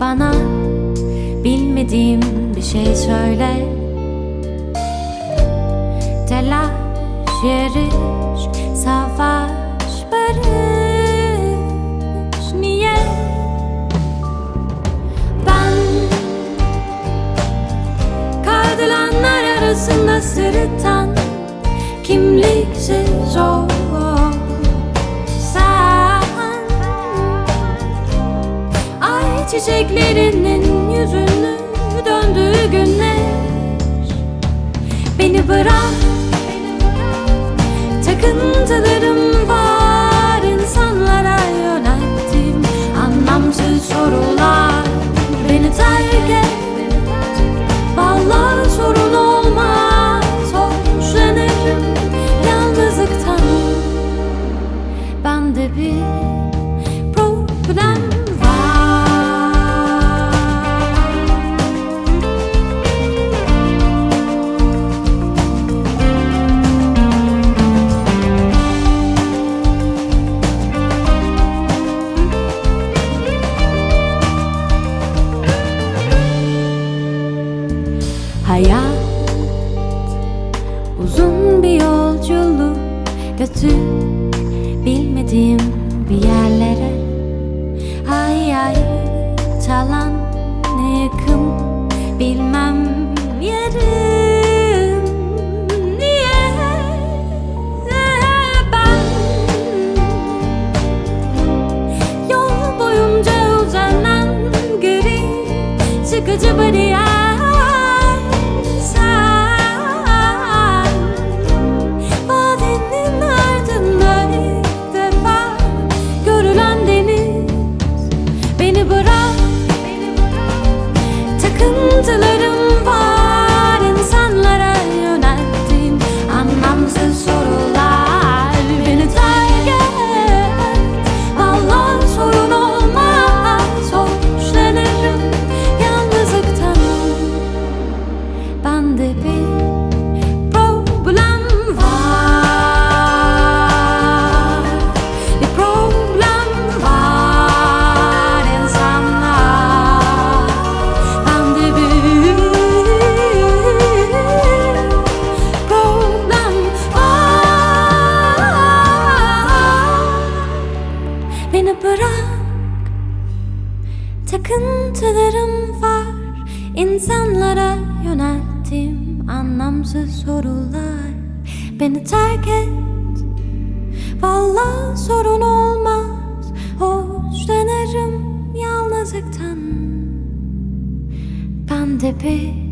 bana Bilmediğim bir şey söyle Telaş, yarış, savaş, barış Niye? Ben Kaydılanlar arasında sırıtan Kimliksiz çiçeklerinin yüzünü döndüğü günler Beni bırak Takıntılarım var insanlara yönelttim. Anlamsız sorular Beni terk et. Vallahi sorun olmaz Hoşlanırım. Yalnızlıktan Bende bir problem Hayat. Uzun bir yolculuk götür bilmediğim bir yerlere. Ay ay çalan ne yakın Beni bırak. Takıntılarım var. İnsanlara yönelttiğim anlamsız sorular. Beni terk et. Vallahi sorun olmaz. Hoşlanırım yalnızlıktan. Ben de bir